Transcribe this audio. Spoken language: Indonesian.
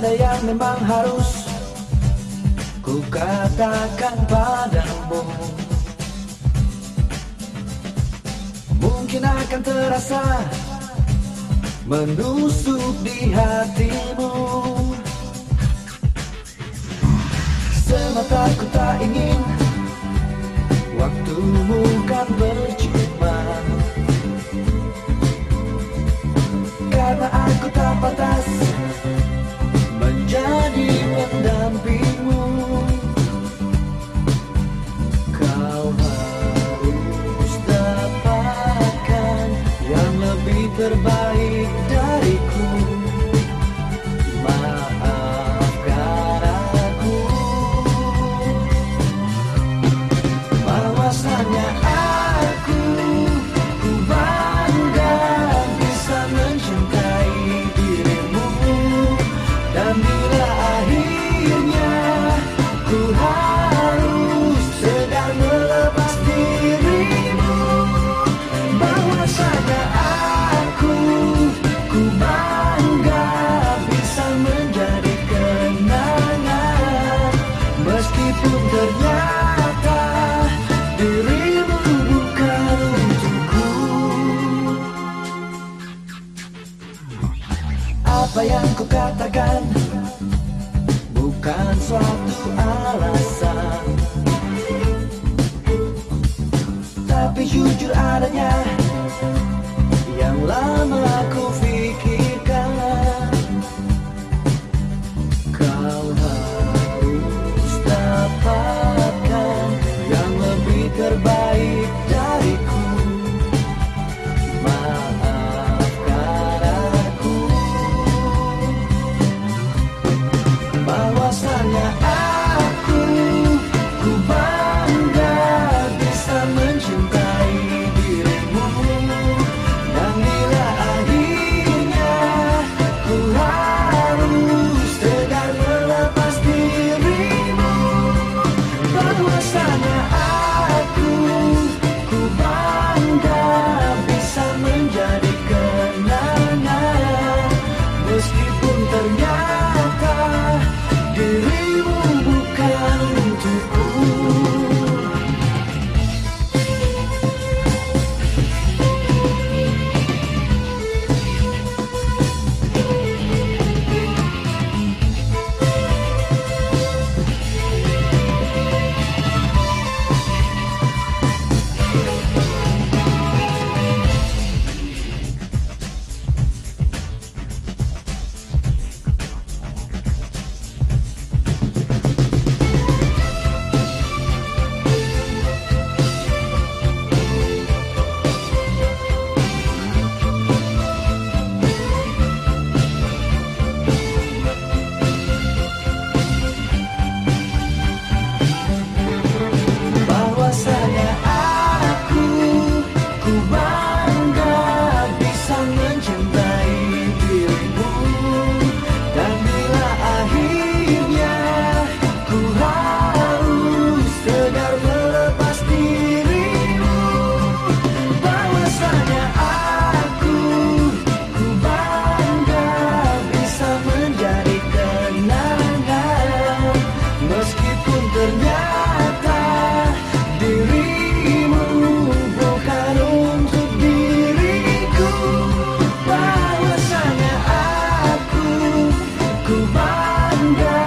ada yang memang harus ku katakan padamu. Mungkin akan terasa menusuk di hatimu. Semata ku tak ingin waktumu kan bercuma goodbye. bukan suatu alasan. Tapi jujur adanya Yang lama aku pikir ku bangga.